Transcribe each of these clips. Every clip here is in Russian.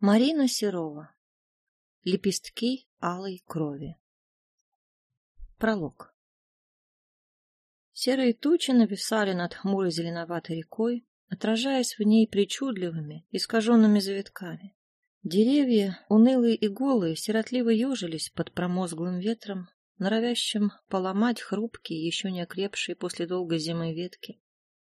Марина Серова. Лепестки алой крови. Пролог. Серые тучи нависали над хмурой зеленоватой рекой, отражаясь в ней причудливыми, искаженными завитками. Деревья, унылые и голые, сиротливо ежились под промозглым ветром, норовящим поломать хрупкие, еще не окрепшие после долгой зимы ветки.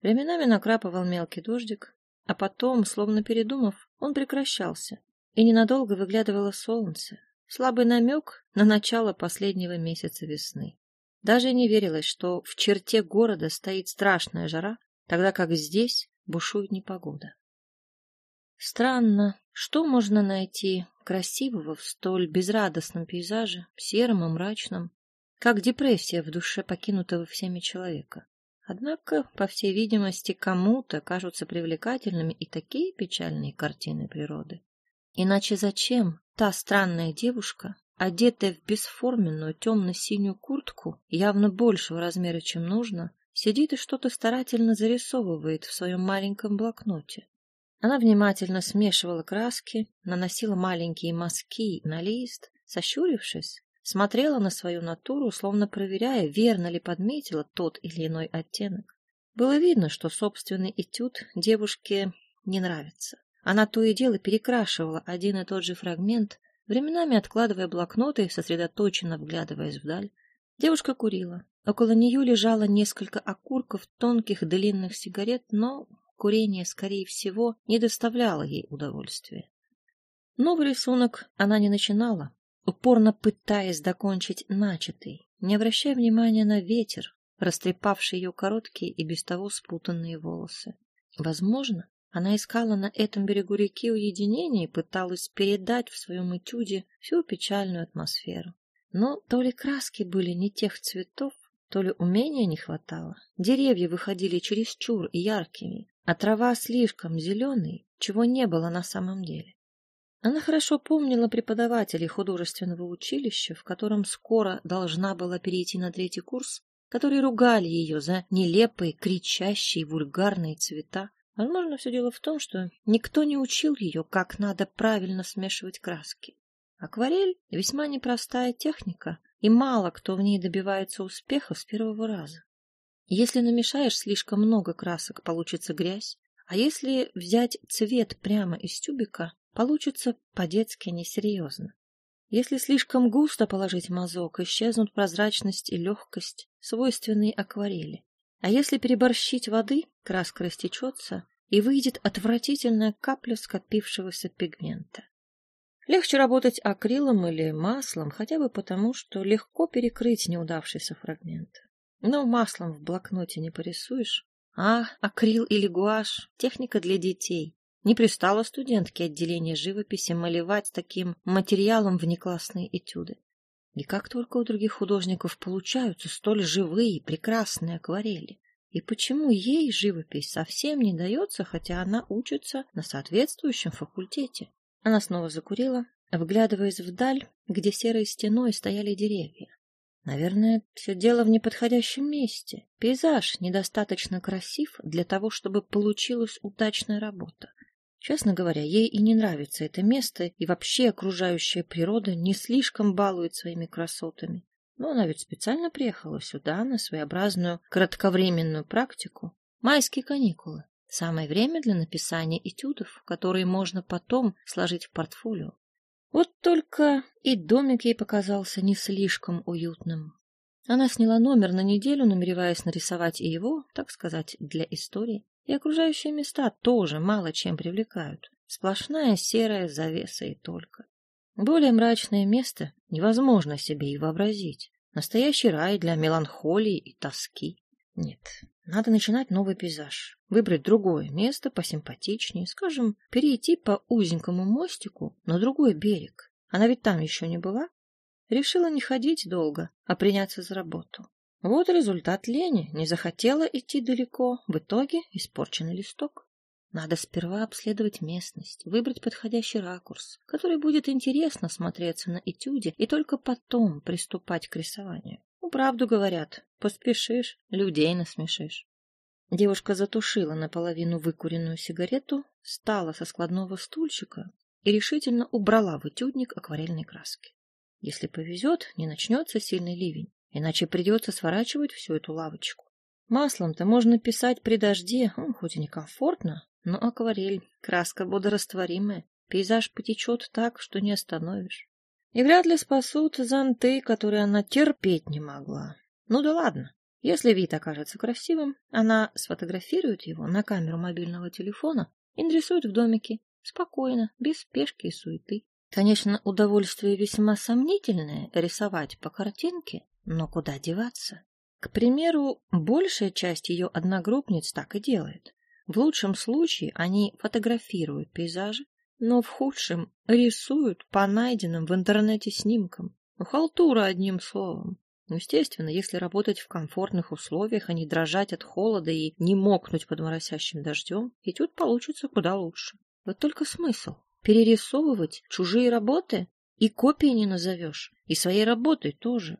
Временами накрапывал мелкий дождик, а потом, словно передумав, он прекращался, и ненадолго выглядывало солнце, слабый намек на начало последнего месяца весны. Даже не верилось, что в черте города стоит страшная жара, тогда как здесь бушует непогода. Странно, что можно найти красивого в столь безрадостном пейзаже, сером и мрачном, как депрессия в душе покинутого всеми человека. Однако, по всей видимости, кому-то кажутся привлекательными и такие печальные картины природы. Иначе зачем та странная девушка, одетая в бесформенную темно-синюю куртку, явно большего размера, чем нужно, сидит и что-то старательно зарисовывает в своем маленьком блокноте? Она внимательно смешивала краски, наносила маленькие мазки на лист, сощурившись, смотрела на свою натуру, словно проверяя, верно ли подметила тот или иной оттенок. Было видно, что собственный этюд девушке не нравится. Она то и дело перекрашивала один и тот же фрагмент, временами откладывая блокноты сосредоточенно вглядываясь вдаль. Девушка курила. Около нее лежало несколько окурков тонких длинных сигарет, но курение, скорее всего, не доставляло ей удовольствия. Новый рисунок она не начинала, упорно пытаясь докончить начатый, не обращая внимания на ветер, растрепавший ее короткие и без того спутанные волосы. Возможно, она искала на этом берегу реки уединение и пыталась передать в своем этюде всю печальную атмосферу. Но то ли краски были не тех цветов, то ли умения не хватало. Деревья выходили чересчур яркими, а трава слишком зеленой, чего не было на самом деле. Она хорошо помнила преподавателей художественного училища, в котором скоро должна была перейти на третий курс, которые ругали ее за нелепые, кричащие, вульгарные цвета. Возможно, все дело в том, что никто не учил ее, как надо правильно смешивать краски. Акварель — весьма непростая техника, и мало кто в ней добивается успеха с первого раза. Если намешаешь слишком много красок, получится грязь, а если взять цвет прямо из тюбика, получится по-детски несерьезно. Если слишком густо положить мазок, исчезнут прозрачность и легкость, свойственные акварели. А если переборщить воды, краска растечется, и выйдет отвратительная капля скопившегося пигмента. Легче работать акрилом или маслом, хотя бы потому, что легко перекрыть неудавшийся фрагмент. Но маслом в блокноте не порисуешь. А акрил или гуашь — техника для детей. Не пристало студентке отделения живописи малевать таким материалом внеклассные этюды. И как только у других художников получаются столь живые, прекрасные акварели. И почему ей живопись совсем не дается, хотя она учится на соответствующем факультете? Она снова закурила, вглядываясь вдаль, где серой стеной стояли деревья. Наверное, все дело в неподходящем месте. Пейзаж недостаточно красив для того, чтобы получилась удачная работа. Честно говоря, ей и не нравится это место, и вообще окружающая природа не слишком балует своими красотами. Но она ведь специально приехала сюда на своеобразную кратковременную практику. Майские каникулы. Самое время для написания этюдов, которые можно потом сложить в портфолио. Вот только и домик ей показался не слишком уютным. Она сняла номер на неделю, намереваясь нарисовать и его, так сказать, для истории. И окружающие места тоже мало чем привлекают. Сплошная серая завеса и только. Более мрачное место невозможно себе и вообразить. Настоящий рай для меланхолии и тоски. Нет, надо начинать новый пейзаж. Выбрать другое место посимпатичнее. Скажем, перейти по узенькому мостику на другой берег. Она ведь там еще не была. Решила не ходить долго, а приняться за работу. Вот результат лени. Не захотела идти далеко. В итоге испорченный листок. Надо сперва обследовать местность, выбрать подходящий ракурс, который будет интересно смотреться на этюде, и только потом приступать к рисованию. Ну, правду говорят, поспешишь, людей насмешишь. Девушка затушила наполовину выкуренную сигарету, встала со складного стульчика и решительно убрала в этюдник акварельной краски. Если повезет, не начнется сильный ливень, иначе придется сворачивать всю эту лавочку. Маслом-то можно писать при дожде, ну, хоть и некомфортно, но акварель, краска водорастворимая, пейзаж потечет так, что не остановишь. И вряд ли спасут зонты, которые она терпеть не могла. Ну да ладно, если вид окажется красивым, она сфотографирует его на камеру мобильного телефона и нарисует в домике, спокойно, без спешки и суеты. Конечно, удовольствие весьма сомнительное рисовать по картинке, но куда деваться? К примеру, большая часть ее одногруппниц так и делает. В лучшем случае они фотографируют пейзажи, но в худшем рисуют по найденным в интернете снимкам. Халтура одним словом. Ну, естественно, если работать в комфортных условиях, а не дрожать от холода и не мокнуть под моросящим дождем, этюд получится куда лучше. Вот только смысл. Перерисовывать чужие работы? И копии не назовешь, и своей работой тоже.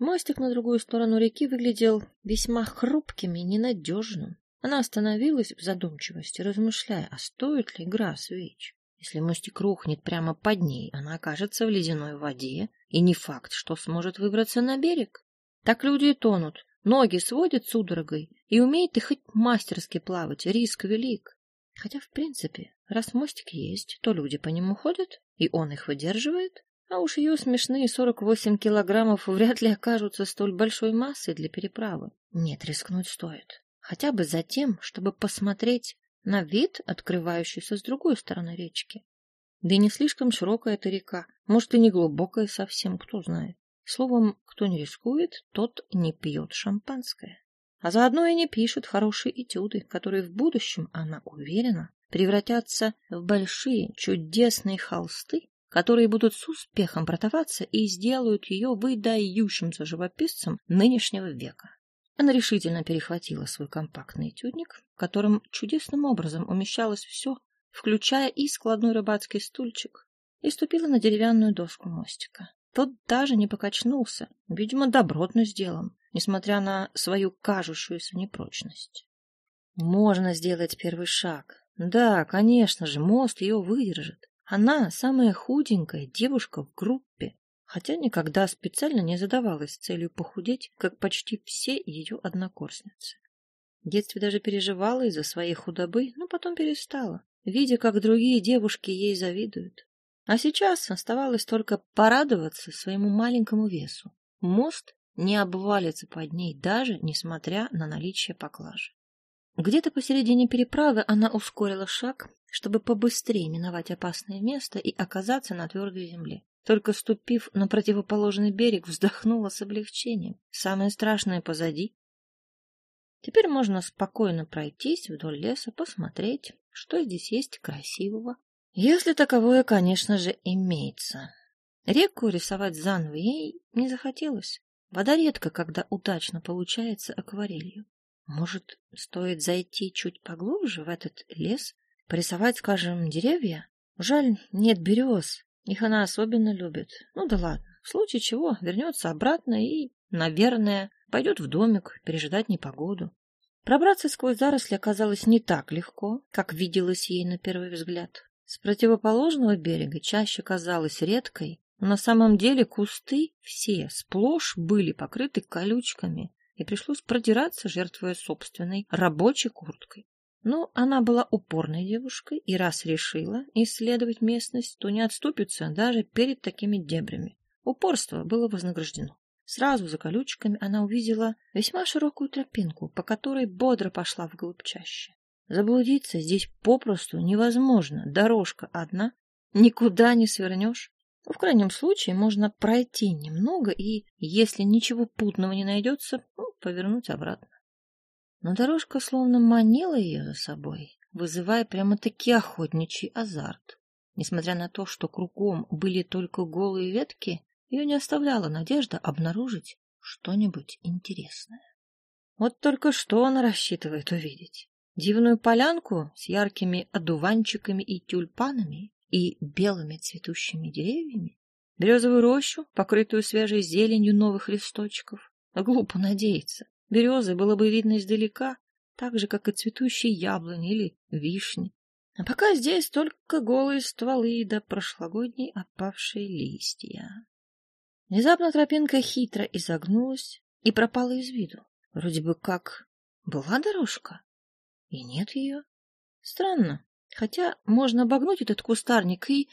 Мостик на другую сторону реки выглядел весьма хрупким и ненадежным. Она остановилась в задумчивости, размышляя, а стоит ли игра свеч. Если мостик рухнет прямо под ней, она окажется в ледяной воде, и не факт, что сможет выбраться на берег. Так люди и тонут, ноги сводят судорогой, и умеет и хоть мастерски плавать, риск велик. Хотя, в принципе, раз мостик есть, то люди по нему ходят, и он их выдерживает, а уж ее смешные сорок восемь килограммов вряд ли окажутся столь большой массой для переправы. Нет, рискнуть стоит. Хотя бы за тем, чтобы посмотреть на вид, открывающийся с другой стороны речки. Да и не слишком широкая эта река, может и не глубокая совсем, кто знает. Словом, кто не рискует, тот не пьет шампанское. А заодно и не пишет хорошие этюды, которые в будущем, она уверена, превратятся в большие чудесные холсты, которые будут с успехом продаваться и сделают ее выдающимся живописцем нынешнего века. Она решительно перехватила свой компактный этюдник, в котором чудесным образом умещалось все, включая и складной рыбацкий стульчик, и ступила на деревянную доску мостика. Тот даже не покачнулся, видимо, добротно сделан, несмотря на свою кажущуюся непрочность. Можно сделать первый шаг. Да, конечно же, мост ее выдержит. Она самая худенькая девушка в группе, хотя никогда специально не задавалась целью похудеть, как почти все ее однокурсницы. В детстве даже переживала из-за своей худобы, но потом перестала, видя, как другие девушки ей завидуют. А сейчас оставалось только порадоваться своему маленькому весу. Мост не обвалится под ней, даже несмотря на наличие поклажи. Где-то посередине переправы она ускорила шаг, чтобы побыстрее миновать опасное место и оказаться на твердой земле. Только ступив на противоположный берег, вздохнула с облегчением. Самое страшное позади. Теперь можно спокойно пройтись вдоль леса, посмотреть, что здесь есть красивого. Если таковое, конечно же, имеется. Реку рисовать заново ей не захотелось. Вода редко, когда удачно получается акварелью. Может, стоит зайти чуть поглубже в этот лес, порисовать, скажем, деревья? Жаль, нет берез. Их она особенно любит. Ну да ладно. В случае чего вернется обратно и, наверное, пойдет в домик пережидать непогоду. Пробраться сквозь заросли оказалось не так легко, как виделось ей на первый взгляд. С противоположного берега чаще казалась редкой, но на самом деле кусты все сплошь были покрыты колючками, и пришлось продираться, жертвуя собственной рабочей курткой. Но она была упорной девушкой и раз решила исследовать местность, то не отступится даже перед такими дебрями. Упорство было вознаграждено. Сразу за колючками она увидела весьма широкую тропинку, по которой бодро пошла вглубь чаще. Заблудиться здесь попросту невозможно. Дорожка одна, никуда не свернешь. В крайнем случае можно пройти немного и, если ничего путного не найдется, ну, повернуть обратно. Но дорожка словно манила ее за собой, вызывая прямо-таки охотничий азарт. Несмотря на то, что кругом были только голые ветки, ее не оставляла надежда обнаружить что-нибудь интересное. Вот только что она рассчитывает увидеть? Дивную полянку с яркими одуванчиками и тюльпанами и белыми цветущими деревьями, березовую рощу, покрытую свежей зеленью новых листочков. Глупо надеяться. Березы было бы видно издалека, так же, как и цветущие яблони или вишни. А пока здесь только голые стволы да прошлогодние опавшие листья. Внезапно тропинка хитро изогнулась и пропала из виду. Вроде бы как была дорожка, и нет ее. Странно, хотя можно обогнуть этот кустарник, и...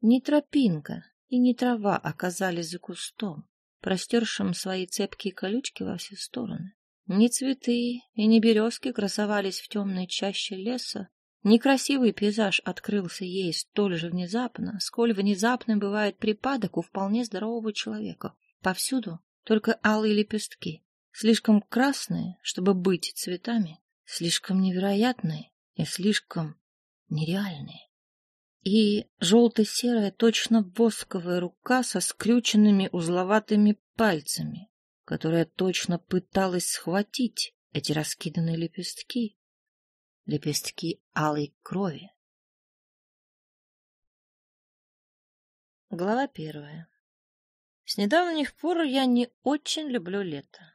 Не тропинка и не трава оказались за кустом, простершим свои цепкие колючки во все стороны. Ни цветы и ни березки красовались в темной чаще леса, Некрасивый пейзаж открылся ей столь же внезапно, сколь внезапным бывает припадок у вполне здорового человека. Повсюду только алые лепестки, слишком красные, чтобы быть цветами, слишком невероятные и слишком нереальные. И желто-серая, точно восковая рука со скрюченными узловатыми пальцами, которая точно пыталась схватить эти раскиданные лепестки, лепестки алой крови. Глава первая. С недавних пор я не очень люблю лето.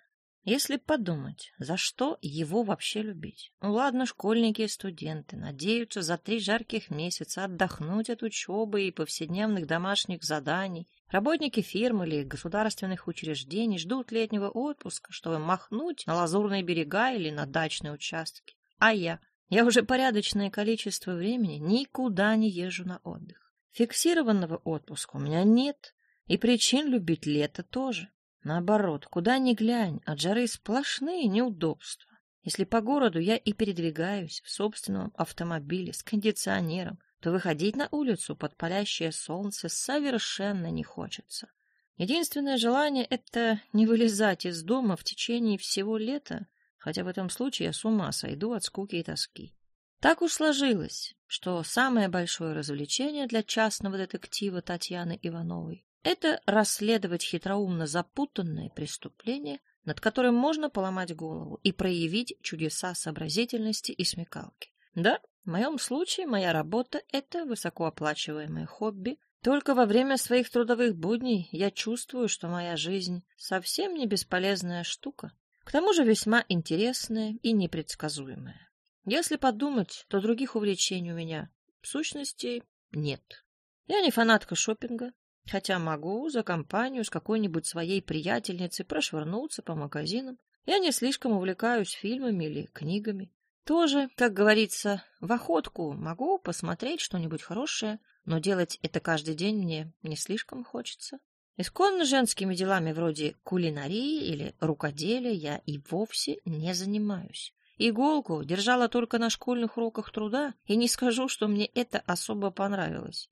Если подумать, за что его вообще любить? Ну ладно, школьники и студенты надеются за три жарких месяца отдохнуть от учебы и повседневных домашних заданий. Работники фирм или государственных учреждений ждут летнего отпуска, чтобы махнуть на лазурные берега или на дачные участки. А я? Я уже порядочное количество времени никуда не езжу на отдых. Фиксированного отпуска у меня нет, и причин любить лето тоже. Наоборот, куда ни глянь, от жары сплошные неудобства. Если по городу я и передвигаюсь в собственном автомобиле с кондиционером, то выходить на улицу под палящее солнце совершенно не хочется. Единственное желание — это не вылезать из дома в течение всего лета хотя в этом случае я с ума сойду от скуки и тоски. Так уж сложилось, что самое большое развлечение для частного детектива Татьяны Ивановой — это расследовать хитроумно запутанное преступление, над которым можно поломать голову и проявить чудеса сообразительности и смекалки. Да, в моем случае моя работа — это высокооплачиваемое хобби. Только во время своих трудовых будней я чувствую, что моя жизнь совсем не бесполезная штука, к тому же весьма интересное и непредсказуемое. Если подумать, то других увлечений у меня, в сущности, нет. Я не фанатка шопинга, хотя могу за компанию с какой-нибудь своей приятельницей прошвырнуться по магазинам. Я не слишком увлекаюсь фильмами или книгами. Тоже, как говорится, в охотку могу посмотреть что-нибудь хорошее, но делать это каждый день мне не слишком хочется. Исконно женскими делами вроде кулинарии или рукоделия я и вовсе не занимаюсь. Иголку держала только на школьных уроках труда, и не скажу, что мне это особо понравилось.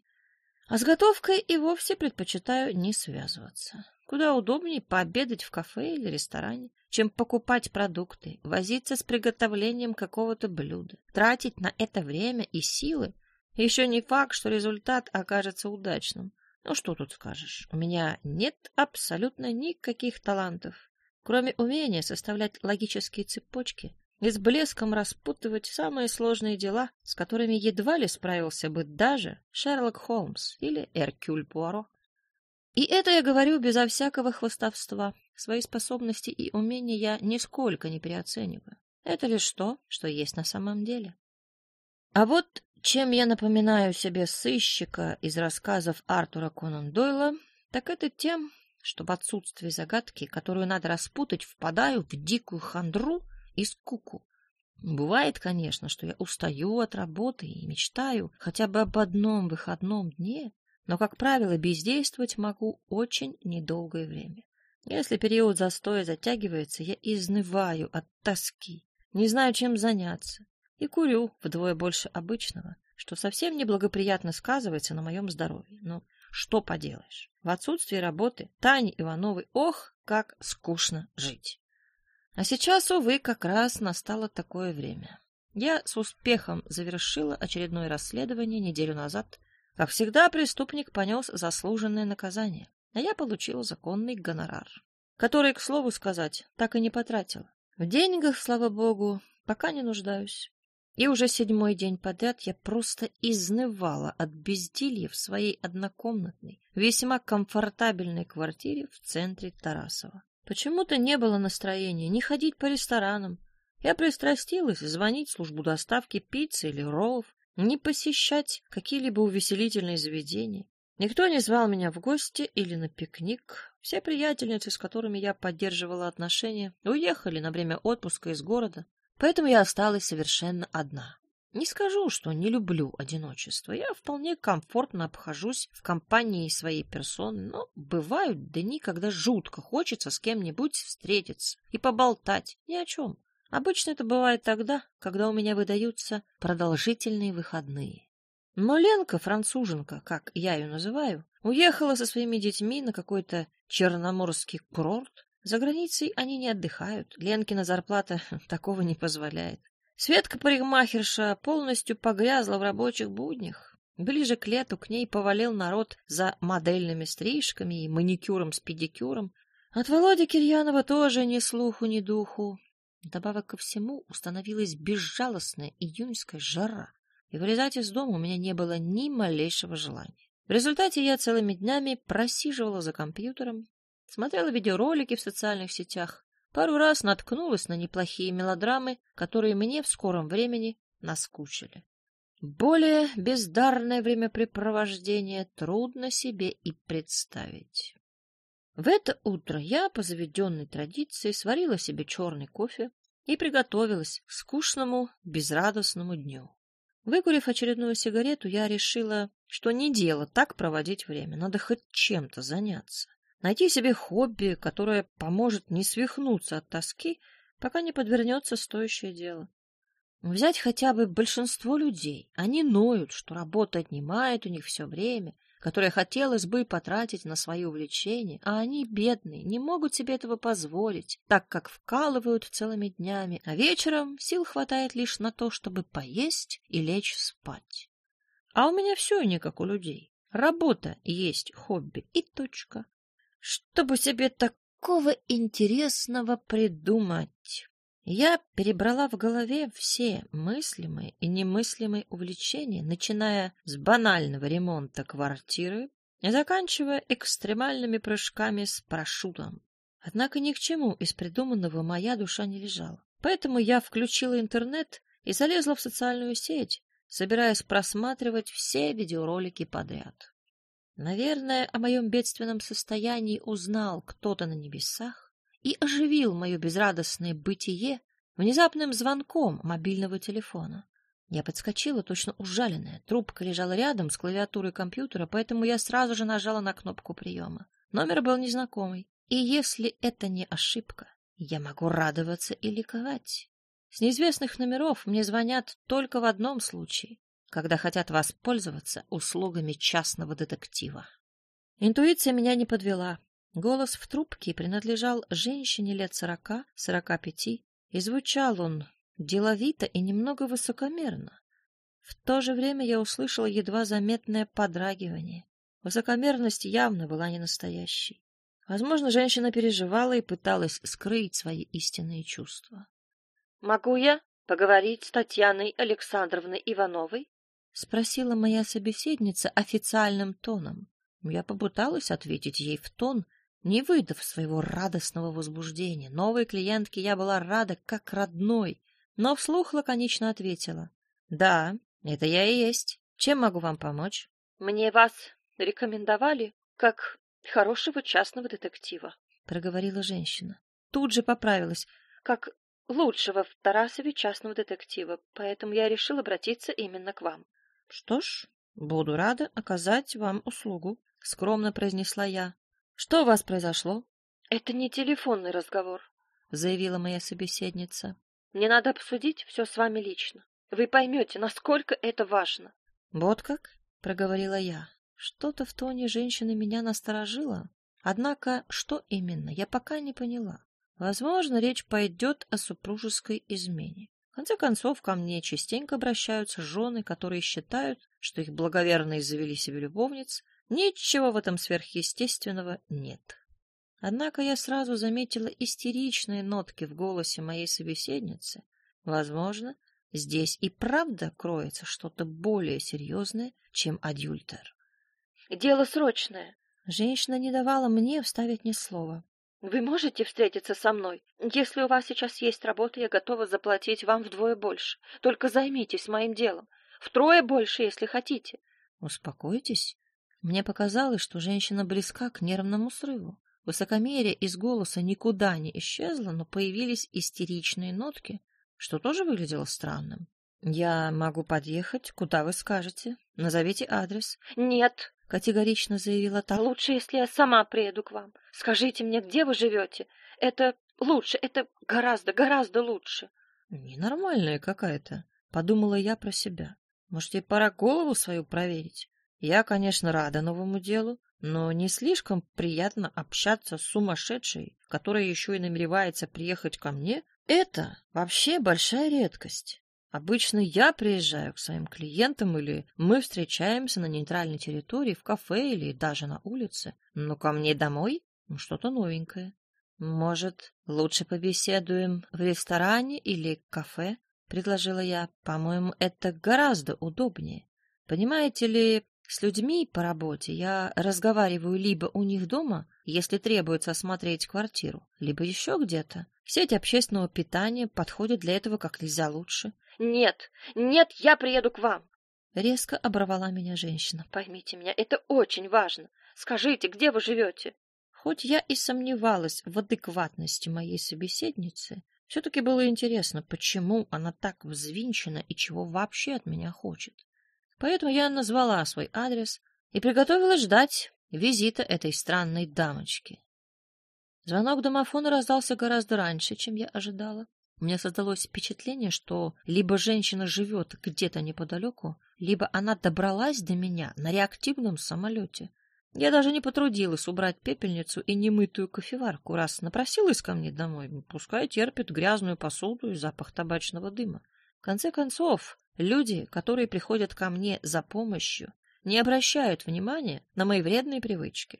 А с готовкой и вовсе предпочитаю не связываться. Куда удобнее пообедать в кафе или ресторане, чем покупать продукты, возиться с приготовлением какого-то блюда, тратить на это время и силы. Еще не факт, что результат окажется удачным. Ну что тут скажешь, у меня нет абсолютно никаких талантов, кроме умения составлять логические цепочки и с блеском распутывать самые сложные дела, с которыми едва ли справился бы даже Шерлок Холмс или Эркюль Пуаро. И это я говорю безо всякого хвостовства. Свои способности и умения я нисколько не переоцениваю. Это лишь то, что есть на самом деле. А вот чем я напоминаю себе сыщика из рассказов Артура Конан Дойла, так это тем, что в отсутствии загадки, которую надо распутать, впадаю в дикую хандру и скуку. Бывает, конечно, что я устаю от работы и мечтаю хотя бы об одном выходном дне, но, как правило, бездействовать могу очень недолгое время. Если период застоя затягивается, я изнываю от тоски, не знаю, чем заняться, и курю вдвое больше обычного, что совсем неблагоприятно сказывается на моем здоровье. Но что поделаешь, в отсутствие работы Тане Ивановой, ох, как скучно жить. А сейчас, увы, как раз настало такое время. Я с успехом завершила очередное расследование неделю назад. Как всегда, преступник понес заслуженное наказание, а я получила законный гонорар, который, к слову сказать, так и не потратила. В деньгах, слава богу, пока не нуждаюсь. И уже седьмой день подряд я просто изнывала от безделья в своей однокомнатной, весьма комфортабельной квартире в центре Тарасова. Почему-то не было настроения ни ходить по ресторанам. Я пристрастилась звонить в службу доставки пиццы или роллов, ни посещать какие-либо увеселительные заведения. Никто не звал меня в гости или на пикник. Все приятельницы, с которыми я поддерживала отношения, уехали на время отпуска из города, поэтому я осталась совершенно одна. Не скажу, что не люблю одиночество. Я вполне комфортно обхожусь в компании своей персоны, но бывают дни, когда жутко хочется с кем-нибудь встретиться и поболтать ни о чем. Обычно это бывает тогда, когда у меня выдаются продолжительные выходные. Но Ленка, француженка, как я ее называю, уехала со своими детьми на какой-то черноморский курорт. За границей они не отдыхают, Ленкина зарплата такого не позволяет. Светка-парикмахерша полностью погрязла в рабочих буднях. Ближе к лету к ней повалил народ за модельными стрижками и маникюром с педикюром. От Володи Кирьянова тоже ни слуху, ни духу. Добавок ко всему установилась безжалостная июньская жара, и вылезать из дома у меня не было ни малейшего желания. В результате я целыми днями просиживала за компьютером, смотрела видеоролики в социальных сетях, пару раз наткнулась на неплохие мелодрамы, которые мне в скором времени наскучили. Более бездарное времяпрепровождение трудно себе и представить. В это утро я, по заведенной традиции, сварила себе черный кофе и приготовилась к скучному, безрадостному дню. Выкурив очередную сигарету, я решила, что не дело так проводить время, надо хоть чем-то заняться. Найти себе хобби, которое поможет не свихнуться от тоски, пока не подвернется стоящее дело. Взять хотя бы большинство людей. Они ноют, что работа отнимает у них все время, которое хотелось бы потратить на свои увлечения, а они, бедные, не могут себе этого позволить, так как вкалывают целыми днями, а вечером сил хватает лишь на то, чтобы поесть и лечь спать. А у меня все не как у людей. Работа есть хобби и точка. Чтобы себе такого интересного придумать? Я перебрала в голове все мыслимые и немыслимые увлечения, начиная с банального ремонта квартиры и заканчивая экстремальными прыжками с парашютом. Однако ни к чему из придуманного моя душа не лежала. Поэтому я включила интернет и залезла в социальную сеть, собираясь просматривать все видеоролики подряд. Наверное, о моем бедственном состоянии узнал кто-то на небесах, и оживил мое безрадостное бытие внезапным звонком мобильного телефона. Я подскочила, точно ужаленная. Трубка лежала рядом с клавиатурой компьютера, поэтому я сразу же нажала на кнопку приема. Номер был незнакомый. И если это не ошибка, я могу радоваться и ликовать. С неизвестных номеров мне звонят только в одном случае, когда хотят воспользоваться услугами частного детектива. Интуиция меня не подвела. Голос в трубке принадлежал женщине лет сорока, сорока пяти, и звучал он деловито и немного высокомерно. В то же время я услышала едва заметное подрагивание. Высокомерность явно была не настоящей. Возможно, женщина переживала и пыталась скрыть свои истинные чувства. — Могу я поговорить с Татьяной Александровной Ивановой? — спросила моя собеседница официальным тоном. Я попыталась ответить ей в тон, не выдав своего радостного возбуждения. Новой клиентке я была рада, как родной, но вслух лаконично ответила. — Да, это я и есть. Чем могу вам помочь? — Мне вас рекомендовали как хорошего частного детектива, — проговорила женщина. Тут же поправилась, как лучшего в Тарасове частного детектива, поэтому я решил обратиться именно к вам. — Что ж, буду рада оказать вам услугу, — скромно произнесла я. Что у вас произошло? Это не телефонный разговор, заявила моя собеседница. Мне надо обсудить все с вами лично. Вы поймете, насколько это важно. Вот как? проговорила я. Что-то в тоне женщины меня насторожило. Однако, что именно, я пока не поняла. Возможно, речь пойдет о супружеской измене. В конце концов, ко мне частенько обращаются жены, которые считают, что их благоверные завели себе любовниц, Ничего в этом сверхъестественного нет. Однако я сразу заметила истеричные нотки в голосе моей собеседницы. Возможно, здесь и правда кроется что-то более серьезное, чем адюльтер. «Дело срочное!» Женщина не давала мне вставить ни слова. «Вы можете встретиться со мной? Если у вас сейчас есть работа, я готова заплатить вам вдвое больше. Только займитесь моим делом. Втрое больше, если хотите. Успокойтесь. Мне показалось, что женщина близка к нервному срыву. Высокомерие из голоса никуда не исчезло, но появились истеричные нотки, что тоже выглядело странным. «Я могу подъехать, куда вы скажете. Назовите адрес». «Нет», — категорично заявила та. «Лучше, если я сама приеду к вам. Скажите мне, где вы живете. Это лучше, это гораздо, гораздо лучше». «Ненормальная какая-то», — подумала я про себя. «Может, ей пора голову свою проверить? Я, конечно, рада новому делу, но не слишком приятно общаться с сумасшедшей, которая еще и намеревается приехать ко мне. Это вообще большая редкость. Обычно я приезжаю к своим клиентам или мы встречаемся на нейтральной территории, в кафе или даже на улице. Но ко мне домой что-то новенькое. Может, лучше побеседуем в ресторане или кафе? Предложила я. По-моему, это гораздо удобнее. Понимаете ли, с людьми по работе я разговариваю либо у них дома, если требуется осмотреть квартиру, либо еще где-то. Сеть общественного питания подходит для этого как нельзя лучше. «Нет, нет, я приеду к вам!» Резко оборвала меня женщина. «Поймите меня, это очень важно. Скажите, где вы живете?» Хоть я и сомневалась в адекватности моей собеседницы, все-таки было интересно, почему она так взвинчена и чего вообще от меня хочет. Поэтому я назвала свой адрес и приготовилась ждать визита этой странной дамочки. Звонок домофона раздался гораздо раньше, чем я ожидала. У меня создалось впечатление, что либо женщина живет где-то неподалеку, либо она добралась до меня на реактивном самолете. Я даже не потрудилась убрать пепельницу и немытую кофеварку, раз напросилась ко мне домой. Пускай терпит грязную посуду и запах табачного дыма. В конце концов, Люди, которые приходят ко мне за помощью, не обращают внимания на мои вредные привычки.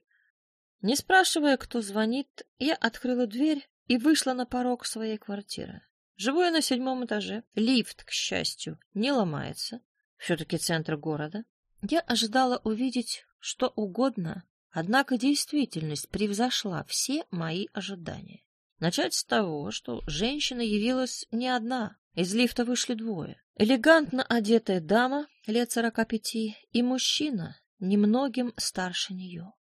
Не спрашивая, кто звонит, я открыла дверь и вышла на порог своей квартиры. Живу я на седьмом этаже. Лифт, к счастью, не ломается. Все-таки центр города. Я ожидала увидеть что угодно, однако действительность превзошла все мои ожидания. Начать с того, что женщина явилась не одна. Из лифта вышли двое. Элегантно одетая дама лет сорока пяти и мужчина, немногим старше нее.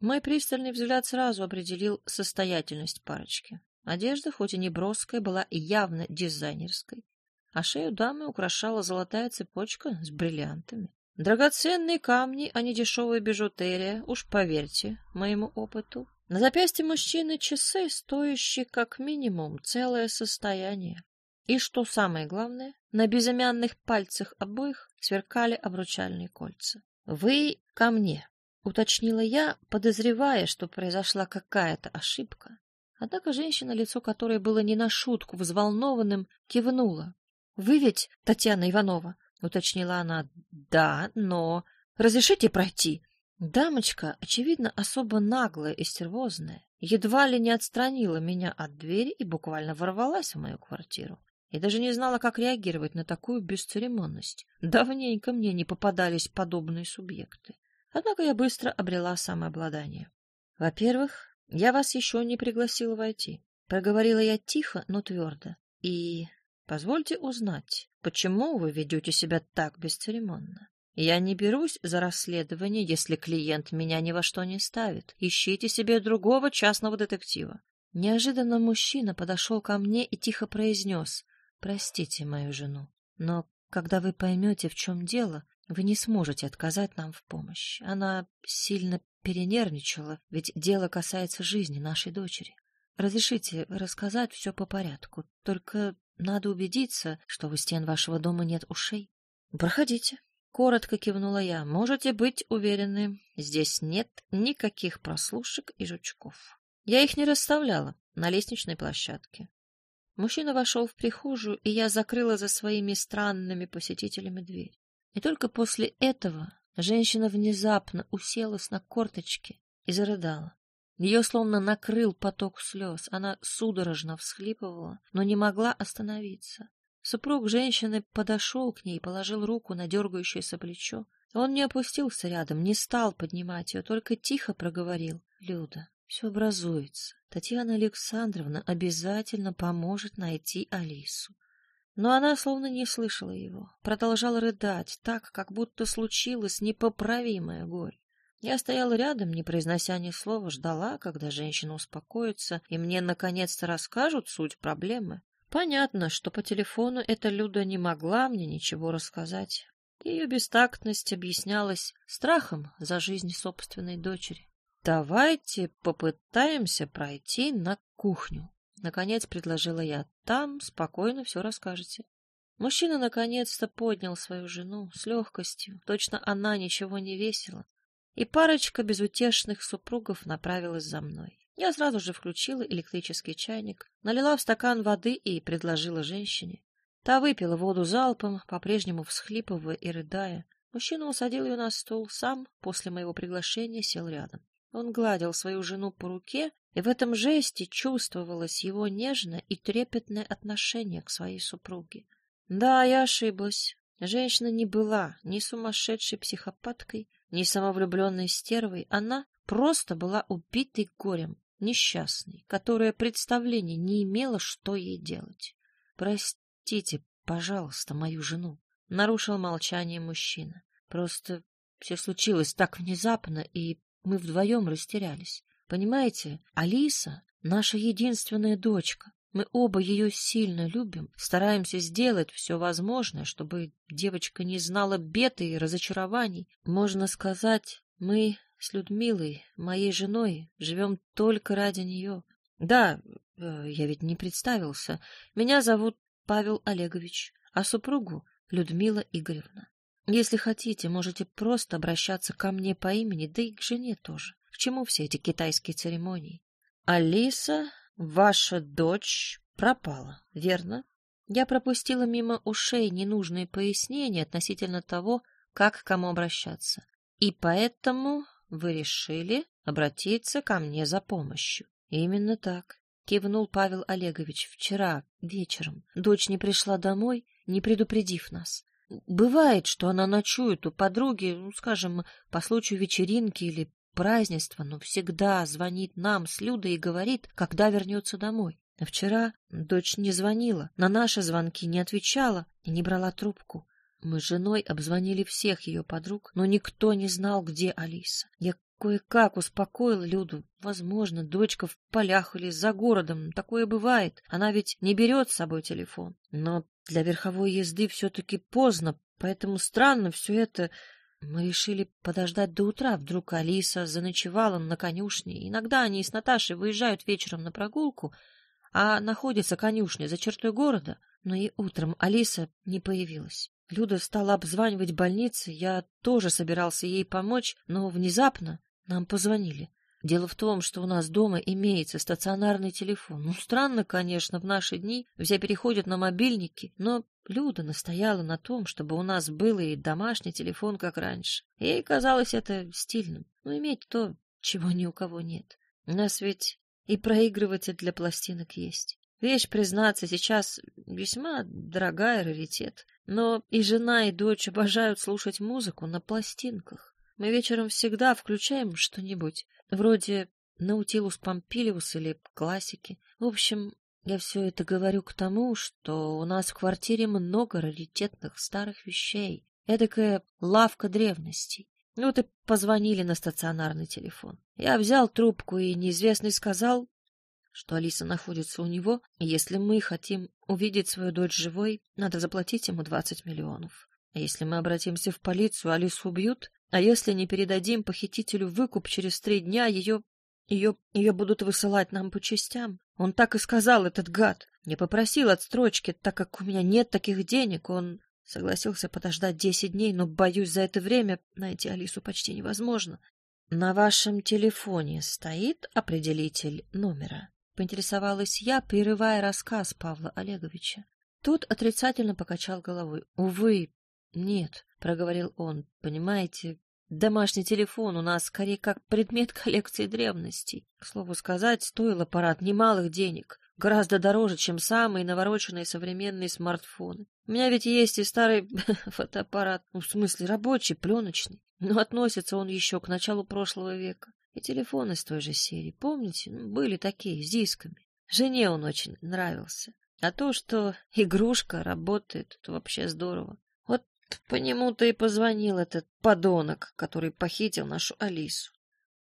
Мой пристальный взгляд сразу определил состоятельность парочки. Одежда, хоть и не броская, была явно дизайнерской, а шею дамы украшала золотая цепочка с бриллиантами. Драгоценные камни, а не дешевая бижутерия, уж поверьте моему опыту. На запястье мужчины часы, стоящие как минимум целое состояние. И что самое главное, на безымянных пальцах обоих сверкали обручальные кольца. «Вы ко мне», — уточнила я, подозревая, что произошла какая-то ошибка. Однако женщина, лицо которой было не на шутку взволнованным, кивнула. «Вы ведь Татьяна Иванова?» — уточнила она. «Да, но... Разрешите пройти?» Дамочка, очевидно, особо наглая и стервозная, едва ли не отстранила меня от двери и буквально ворвалась в мою квартиру и даже не знала, как реагировать на такую бесцеремонность. Давненько мне не попадались подобные субъекты. Однако я быстро обрела самообладание. Во-первых, я вас еще не пригласила войти. Проговорила я тихо, но твердо. И позвольте узнать, почему вы ведете себя так бесцеремонно. Я не берусь за расследование, если клиент меня ни во что не ставит. Ищите себе другого частного детектива. Неожиданно мужчина подошел ко мне и тихо произнес. Простите мою жену, но когда вы поймете, в чем дело, вы не сможете отказать нам в помощи. Она сильно перенервничала, ведь дело касается жизни нашей дочери. Разрешите рассказать все по порядку, только надо убедиться, что у стен вашего дома нет ушей. Проходите. Коротко кивнула я. Можете быть уверены, здесь нет никаких прослушек и жучков. Я их не расставляла на лестничной площадке. Мужчина вошел в прихожую, и я закрыла за своими странными посетителями дверь. И только после этого женщина внезапно уселась на корточки и зарыдала. Ее словно накрыл поток слез. Она судорожно всхлипывала, но не могла остановиться. Супруг женщины подошел к ней, положил руку на дергающееся плечо. Он не опустился рядом, не стал поднимать ее, только тихо проговорил. — Люда, все образуется. Татьяна Александровна обязательно поможет найти Алису. Но она словно не слышала его, продолжала рыдать, так, как будто случилось непоправимое горе. Я стояла рядом, не произнося ни слова, ждала, когда женщина успокоится, и мне наконец-то расскажут суть проблемы. Понятно, что по телефону эта Люда не могла мне ничего рассказать. Ее бестактность объяснялась страхом за жизнь собственной дочери. «Давайте попытаемся пройти на кухню», — наконец предложила я. «Там спокойно все расскажете». Мужчина наконец-то поднял свою жену с легкостью, точно она ничего не весила, и парочка безутешных супругов направилась за мной. Я сразу же включила электрический чайник, налила в стакан воды и предложила женщине. Та выпила воду залпом, по-прежнему всхлипывая и рыдая. Мужчина усадил ее на стол, сам после моего приглашения сел рядом. Он гладил свою жену по руке, и в этом жесте чувствовалось его нежное и трепетное отношение к своей супруге. Да, я ошиблась. Женщина не была ни сумасшедшей психопаткой, ни самовлюбленной стервой. Она просто была убитой горем, несчастной, которая представления не имела, что ей делать. Прости, Простите, пожалуйста, мою жену. Нарушил молчание мужчина. Просто все случилось так внезапно, и мы вдвоем растерялись. Понимаете, Алиса — наша единственная дочка. Мы оба ее сильно любим, стараемся сделать все возможное, чтобы девочка не знала бед и разочарований. Можно сказать, мы с Людмилой, моей женой, живем только ради нее. Да, э, я ведь не представился. Меня зовут Павел Олегович, а супругу Людмила Игоревна. Если хотите, можете просто обращаться ко мне по имени, да и к жене тоже. К чему все эти китайские церемонии? Алиса, ваша дочь, пропала, верно? Я пропустила мимо ушей ненужные пояснения относительно того, как к кому обращаться. И поэтому вы решили обратиться ко мне за помощью. Именно так кивнул Павел Олегович. Вчера вечером дочь не пришла домой, не предупредив нас. Бывает, что она ночует у подруги, ну, скажем, по случаю вечеринки или празднества, но всегда звонит нам с Людой и говорит, когда вернется домой. А вчера дочь не звонила, на наши звонки не отвечала и не брала трубку. Мы с женой обзвонили всех ее подруг, но никто не знал, где Алиса. Я Кое-как успокоил Люду. Возможно, дочка в полях или за городом. Такое бывает. Она ведь не берет с собой телефон. Но для верховой езды все-таки поздно, поэтому странно все это. Мы решили подождать до утра. Вдруг Алиса заночевала на конюшне. Иногда они с Наташей выезжают вечером на прогулку, а находится конюшня за чертой города. Но и утром Алиса не появилась. Люда стала обзванивать больницы, я тоже собирался ей помочь, но внезапно нам позвонили. Дело в том, что у нас дома имеется стационарный телефон. Ну, странно, конечно, в наши дни все переходят на мобильники, но Люда настояла на том, чтобы у нас был и домашний телефон, как раньше. Ей казалось это стильным. Ну, иметь то, чего ни у кого нет. У нас ведь и проигрыватель для пластинок есть. Вещь, признаться, сейчас весьма дорогая раритет. Но и жена, и дочь обожают слушать музыку на пластинках. Мы вечером всегда включаем что-нибудь, вроде Наутилус Помпилиус или классики. В общем, я все это говорю к тому, что у нас в квартире много раритетных старых вещей. Эдакая лавка древностей. Вот и позвонили на стационарный телефон. Я взял трубку, и неизвестный сказал, что Алиса находится у него, и если мы хотим увидеть свою дочь живой, надо заплатить ему двадцать миллионов. А если мы обратимся в полицию, Алису убьют, а если не передадим похитителю выкуп через три дня, ее... ее... ее будут высылать нам по частям. Он так и сказал, этот гад. Не попросил отстрочки, так как у меня нет таких денег. Он согласился подождать десять дней, но, боюсь, за это время найти Алису почти невозможно. На вашем телефоне стоит определитель номера? Поинтересовалась я, прерывая рассказ Павла Олеговича. Тут отрицательно покачал головой. Увы, нет. — проговорил он. — Понимаете, домашний телефон у нас скорее как предмет коллекции древностей. К слову сказать, стоил аппарат немалых денег, гораздо дороже, чем самые навороченные современные смартфоны. У меня ведь есть и старый фотоаппарат, ну, в смысле рабочий, пленочный, но относится он еще к началу прошлого века. И телефоны с той же серии, помните, ну, были такие, с дисками. Жене он очень нравился. А то, что игрушка работает, это вообще здорово. По нему-то и позвонил этот подонок, который похитил нашу Алису.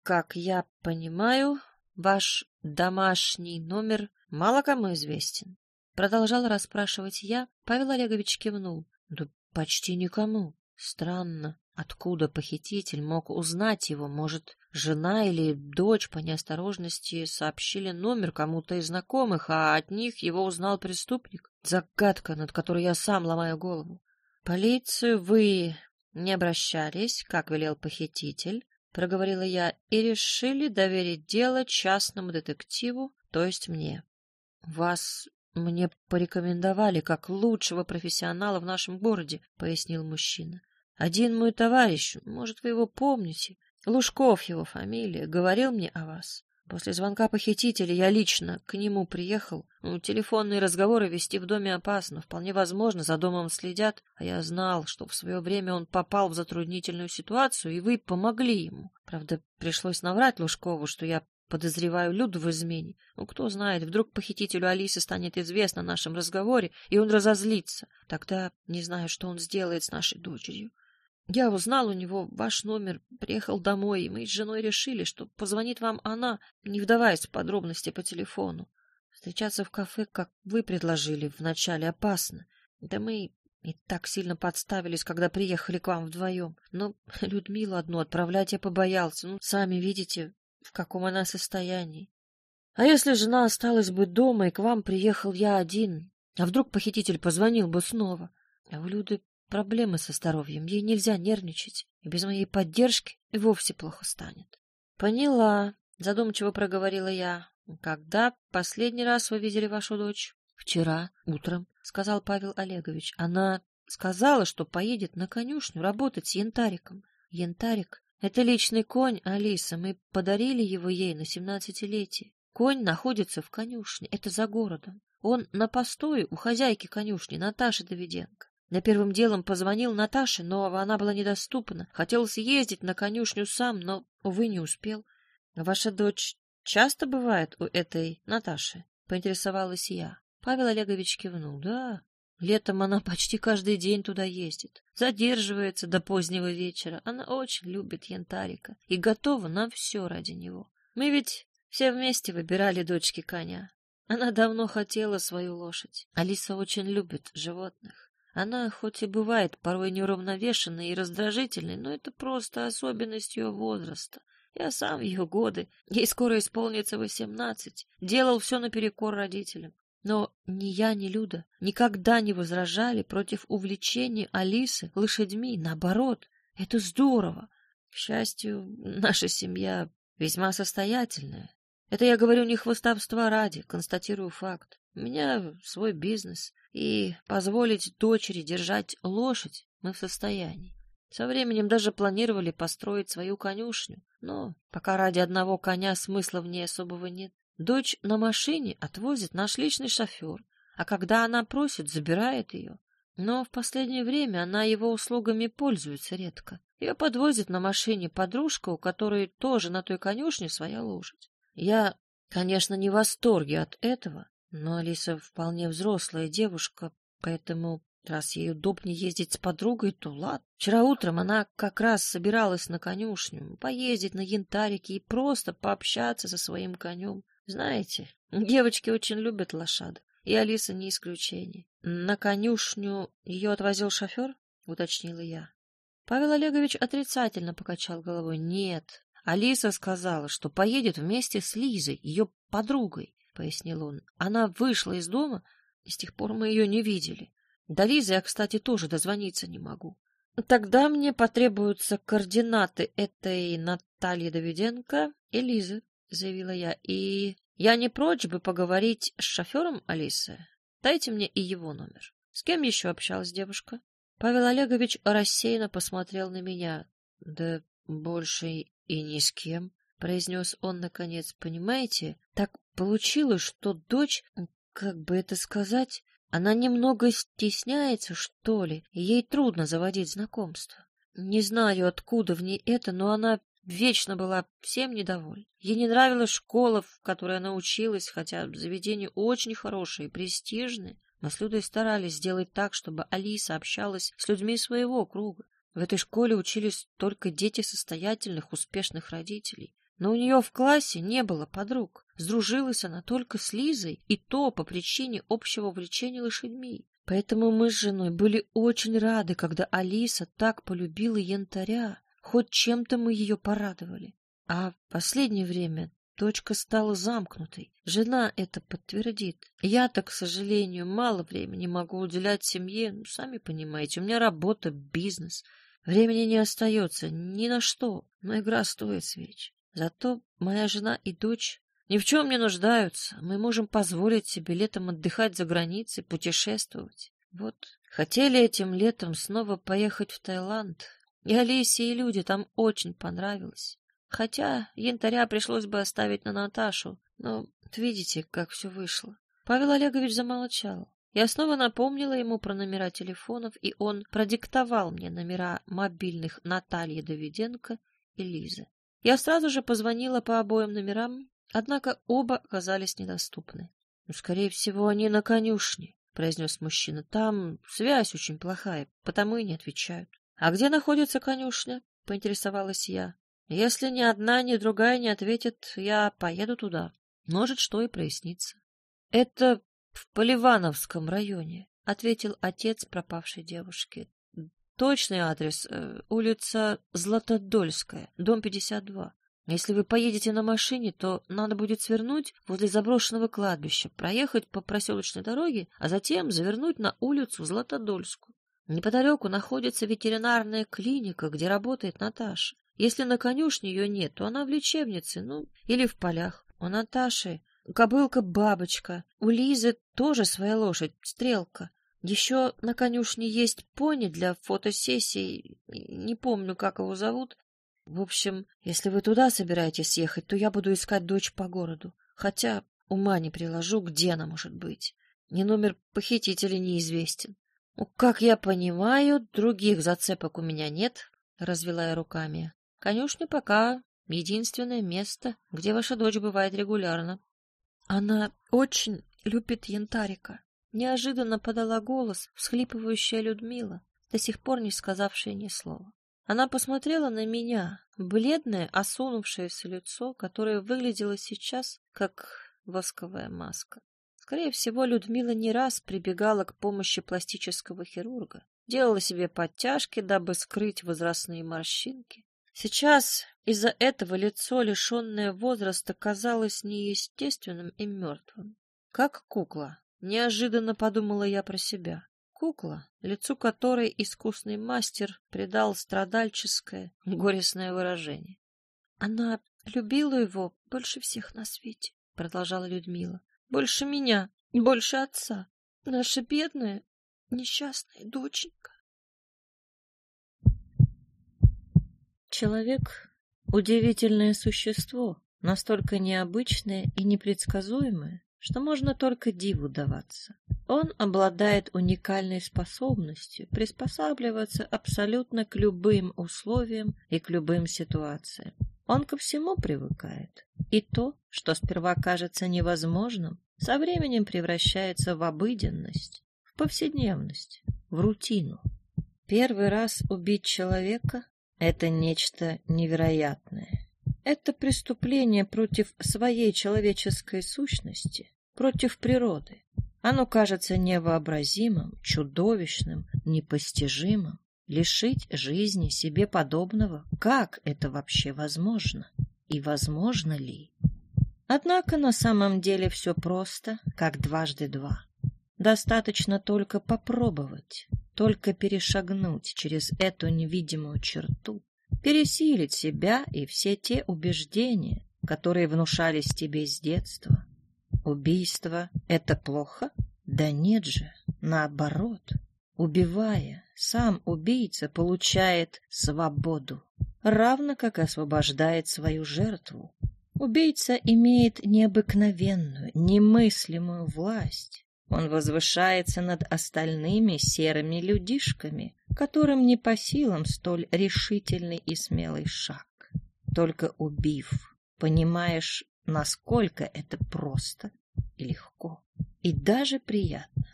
Как я понимаю, ваш домашний номер мало кому известен. Продолжал расспрашивать я. Павел Олегович кивнул. Да почти никому. Странно. Откуда похититель мог узнать его? Может, жена или дочь по неосторожности сообщили номер кому-то из знакомых, а от них его узнал преступник? Загадка, над которой я сам ломаю голову. Полицию вы не обращались, как велел похититель, проговорила я, и решили доверить дело частному детективу, то есть мне. Вас мне порекомендовали как лучшего профессионала в нашем городе, пояснил мужчина. Один мой товарищ, может, вы его помните, Лужков его фамилия, говорил мне о вас. После звонка похитителя я лично к нему приехал. Ну, телефонные разговоры вести в доме опасно. Вполне возможно, за домом следят. А я знал, что в свое время он попал в затруднительную ситуацию, и вы помогли ему. Правда, пришлось наврать Лужкову, что я подозреваю Люду в измене. Ну, кто знает, вдруг похитителю Алисы станет известно о нашем разговоре, и он разозлится. Тогда не знаю, что он сделает с нашей дочерью. Я узнал у него ваш номер, приехал домой, и мы с женой решили, что позвонит вам она, не вдаваясь в подробности по телефону. Встречаться в кафе, как вы предложили, вначале опасно. Да мы и так сильно подставились, когда приехали к вам вдвоем. Но Людмилу одну отправлять я побоялся. Ну, сами видите, в каком она состоянии. А если жена осталась бы дома, и к вам приехал я один? А вдруг похититель позвонил бы снова? А у Люды проблемы со здоровьем, ей нельзя нервничать, и без моей поддержки и вовсе плохо станет. — Поняла, — задумчиво проговорила я. — Когда последний раз вы видели вашу дочь? — Вчера, утром, — сказал Павел Олегович. Она сказала, что поедет на конюшню работать с янтариком. Янтарик — это личный конь Алиса, мы подарили его ей на семнадцатилетие. Конь находится в конюшне, это за городом. Он на постое у хозяйки конюшни Наташи Давиденко. На первым делом позвонил Наташе, но она была недоступна. Хотел съездить на конюшню сам, но, увы, не успел. — Ваша дочь часто бывает у этой Наташи? — поинтересовалась я. Павел Олегович кивнул. — Да, Летом она почти каждый день туда ездит. Задерживается до позднего вечера. Она очень любит янтарика и готова на все ради него. Мы ведь все вместе выбирали дочки коня. Она давно хотела свою лошадь. Алиса очень любит животных. Она хоть и бывает порой неуравновешенной и раздражительной, но это просто особенность ее возраста. Я сам в ее годы, ей скоро исполнится восемнадцать, делал все наперекор родителям. Но ни я, ни Люда никогда не возражали против увлечения Алисы лошадьми. Наоборот, это здорово. К счастью, наша семья весьма состоятельная. Это я говорю не хвостовства ради, констатирую факт. У меня свой бизнес, и позволить дочери держать лошадь мы в состоянии. Со временем даже планировали построить свою конюшню, но пока ради одного коня смысла в ней особого нет. Дочь на машине отвозит наш личный шофер, а когда она просит, забирает ее. Но в последнее время она его услугами пользуется редко. Ее подвозит на машине подружка, у которой тоже на той конюшне своя лошадь. Я, конечно, не в восторге от этого, но Алиса вполне взрослая девушка, поэтому раз ей удобнее ездить с подругой, то ладно. Вчера утром она как раз собиралась на конюшню, поездить на янтарике и просто пообщаться со своим конем. Знаете, девочки очень любят лошадок, и Алиса не исключение. На конюшню ее отвозил шофер? — уточнила я. Павел Олегович отрицательно покачал головой. Нет, Алиса сказала, что поедет вместе с Лизой, ее подругой. — пояснил он. — Она вышла из дома, и с тех пор мы ее не видели. До Лизы я, кстати, тоже дозвониться не могу. Тогда мне потребуются координаты этой Натальи Давиденко и Лизы, — заявила я. — И я не прочь бы поговорить с шофером Алисы. Дайте мне и его номер. С кем еще общалась девушка? Павел Олегович рассеянно посмотрел на меня. — Да больше и ни с кем, — произнес он наконец. — Понимаете, так Получилось, что дочь, как бы это сказать, она немного стесняется, что ли, ей трудно заводить знакомство. Не знаю, откуда в ней это, но она вечно была всем недовольна. Ей не нравилась школа, в которой она училась, хотя заведение очень хорошее и престижное. Мы с Людой старались сделать так, чтобы Алиса общалась с людьми своего круга. В этой школе учились только дети состоятельных, успешных родителей. Но у нее в классе не было подруг. Сдружилась она только с Лизой, и то по причине общего увлечения лошадьми. Поэтому мы с женой были очень рады, когда Алиса так полюбила янтаря. Хоть чем-то мы ее порадовали. А в последнее время дочка стала замкнутой. Жена это подтвердит. Я-то, к сожалению, мало времени могу уделять семье. Ну, сами понимаете, у меня работа, бизнес. Времени не остается ни на что, но игра стоит свеч. Зато моя жена и дочь ни в чем не нуждаются. Мы можем позволить себе летом отдыхать за границей, путешествовать. Вот, хотели этим летом снова поехать в Таиланд. И Алисе, и люди там очень понравилось. Хотя янтаря пришлось бы оставить на Наташу. Но видите, как все вышло. Павел Олегович замолчал. Я снова напомнила ему про номера телефонов, и он продиктовал мне номера мобильных Натальи Давиденко и Лизы. Я сразу же позвонила по обоим номерам, однако оба оказались недоступны. «Ну, скорее всего, они на конюшне, произнес мужчина. Там связь очень плохая, потому и не отвечают. А где находится конюшня? поинтересовалась я. Если ни одна, ни другая не ответит, я поеду туда. Может, что и прояснится. Это в Поливановском районе, ответил отец пропавшей девушки. Точный адрес э, — улица Златодольская, дом 52. Если вы поедете на машине, то надо будет свернуть возле заброшенного кладбища, проехать по проселочной дороге, а затем завернуть на улицу Златодольскую. Неподалеку находится ветеринарная клиника, где работает Наташа. Если на конюшне ее нет, то она в лечебнице, ну, или в полях. У Наташи кобылка-бабочка, у Лизы тоже своя лошадь, стрелка. Еще на конюшне есть пони для фотосессий, не помню, как его зовут. В общем, если вы туда собираетесь ехать, то я буду искать дочь по городу. Хотя ума не приложу, где она может быть. Ни номер похитителя неизвестен. Ну, как я понимаю, других зацепок у меня нет, — развела я руками. Конюшня пока единственное место, где ваша дочь бывает регулярно. Она очень любит янтарика. Неожиданно подала голос всхлипывающая Людмила, до сих пор не сказавшая ни слова. Она посмотрела на меня, бледное, осунувшееся лицо, которое выглядело сейчас как восковая маска. Скорее всего, Людмила не раз прибегала к помощи пластического хирурга, делала себе подтяжки, дабы скрыть возрастные морщинки. Сейчас из-за этого лицо, лишенное возраста, казалось неестественным и мертвым, как кукла, Неожиданно подумала я про себя. Кукла, лицу которой искусный мастер придал страдальческое, горестное выражение. Она любила его больше всех на свете, продолжала Людмила. Больше меня, больше отца. Наша бедная, несчастная доченька. Человек — удивительное существо, настолько необычное и непредсказуемое, что можно только диву даваться. Он обладает уникальной способностью приспосабливаться абсолютно к любым условиям и к любым ситуациям. Он ко всему привыкает. И то, что сперва кажется невозможным, со временем превращается в обыденность, в повседневность, в рутину. Первый раз убить человека – это нечто невероятное. Это преступление против своей человеческой сущности, против природы. Оно кажется невообразимым, чудовищным, непостижимым. Лишить жизни себе подобного, как это вообще возможно? И возможно ли? Однако на самом деле все просто, как дважды два. Достаточно только попробовать, только перешагнуть через эту невидимую черту, пересилить себя и все те убеждения, которые внушались тебе с детства. Убийство — это плохо? Да нет же, наоборот. Убивая, сам убийца получает свободу, равно как освобождает свою жертву. Убийца имеет необыкновенную, немыслимую власть. Он возвышается над остальными серыми людишками, которым не по силам столь решительный и смелый шаг. Только убив, понимаешь, насколько это просто и легко, и даже приятно.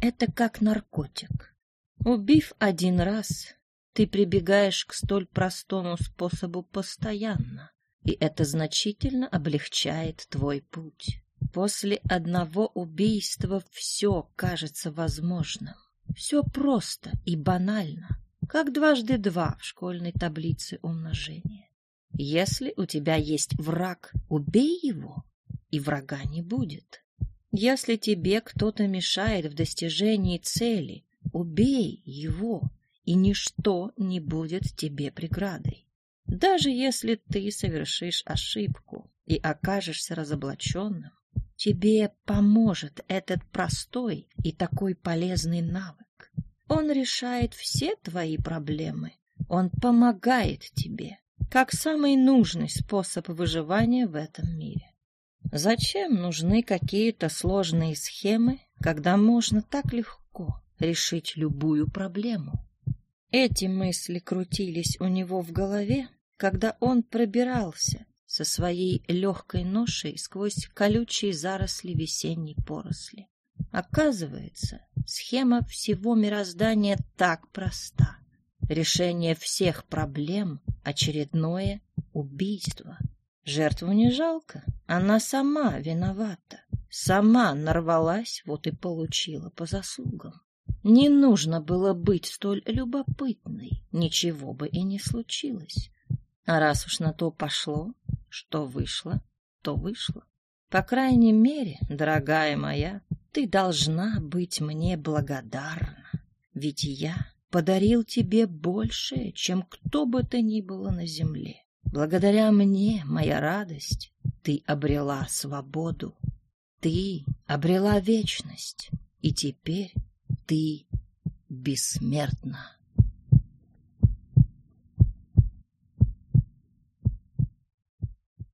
Это как наркотик. Убив один раз, ты прибегаешь к столь простому способу постоянно, и это значительно облегчает твой путь. После одного убийства все кажется возможным. Все просто и банально, как дважды два в школьной таблице умножения. Если у тебя есть враг, убей его, и врага не будет. Если тебе кто-то мешает в достижении цели, убей его, и ничто не будет тебе преградой. Даже если ты совершишь ошибку и окажешься разоблаченным, тебе поможет этот простой и такой полезный навык. Он решает все твои проблемы. Он помогает тебе, как самый нужный способ выживания в этом мире. Зачем нужны какие-то сложные схемы, когда можно так легко решить любую проблему? Эти мысли крутились у него в голове, когда он пробирался со своей легкой ношей сквозь колючие заросли весенней поросли. Оказывается, схема всего мироздания так проста. Решение всех проблем — очередное убийство. Жертву не жалко, она сама виновата. Сама нарвалась, вот и получила по заслугам. Не нужно было быть столь любопытной, ничего бы и не случилось. А раз уж на то пошло, что вышло, то вышло. По крайней мере, дорогая моя, ты должна быть мне благодарна, ведь я подарил тебе больше, чем кто бы то ни было на земле. Благодаря мне, моя радость, ты обрела свободу, ты обрела вечность, и теперь ты бессмертна.